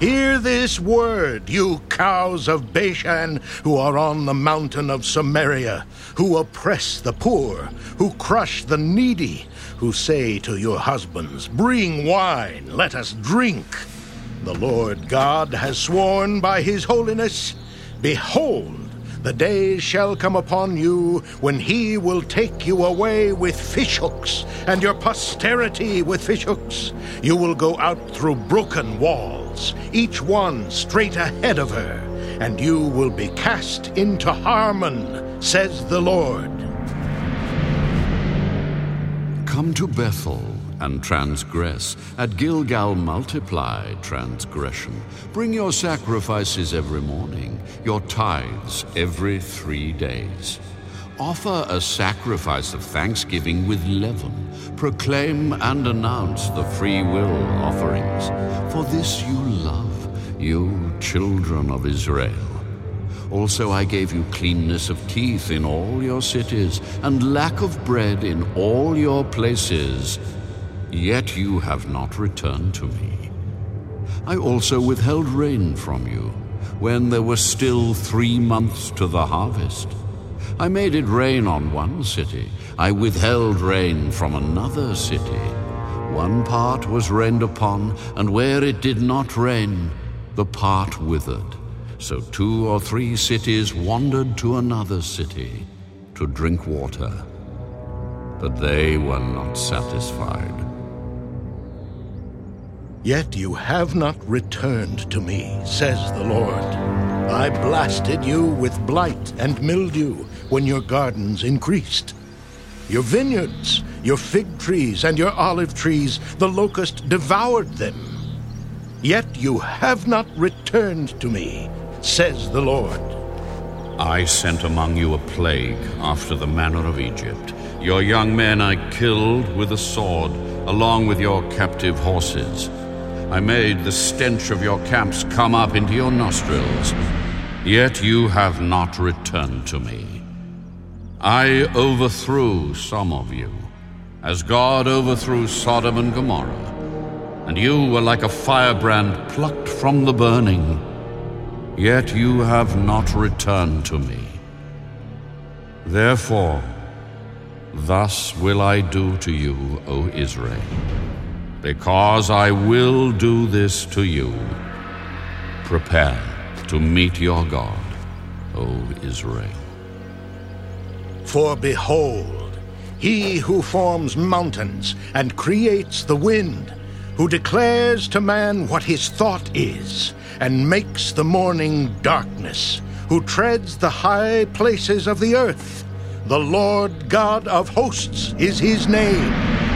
Hear this word, you cows of Bashan, who are on the mountain of Samaria, who oppress the poor, who crush the needy, who say to your husbands, Bring wine, let us drink. The Lord God has sworn by his holiness, Behold, the days shall come upon you when he will take you away with fishhooks, and your posterity with fishhooks. You will go out through broken walls, each one straight ahead of her, and you will be cast into Harmon, says the Lord. Come to Bethel and transgress. At Gilgal multiply transgression. Bring your sacrifices every morning, your tithes every three days. Offer a sacrifice of thanksgiving with leaven. Proclaim and announce the free will offerings. For this you love, you children of Israel. Also, I gave you cleanness of teeth in all your cities, and lack of bread in all your places. Yet you have not returned to me. I also withheld rain from you, when there were still three months to the harvest. I made it rain on one city, I withheld rain from another city. One part was rained upon, and where it did not rain, the part withered. So two or three cities wandered to another city to drink water, but they were not satisfied. Yet you have not returned to me, says the Lord. I blasted you with blight and mildew when your gardens increased. Your vineyards, your fig trees, and your olive trees, the locust devoured them. Yet you have not returned to me, says the Lord. I sent among you a plague after the manner of Egypt. Your young men I killed with a sword, along with your captive horses. I made the stench of your camps come up into your nostrils, yet you have not returned to me. I overthrew some of you, as God overthrew Sodom and Gomorrah, and you were like a firebrand plucked from the burning, yet you have not returned to me. Therefore, thus will I do to you, O Israel because I will do this to you. Prepare to meet your God, O Israel. For behold, he who forms mountains and creates the wind, who declares to man what his thought is, and makes the morning darkness, who treads the high places of the earth, the Lord God of hosts is his name.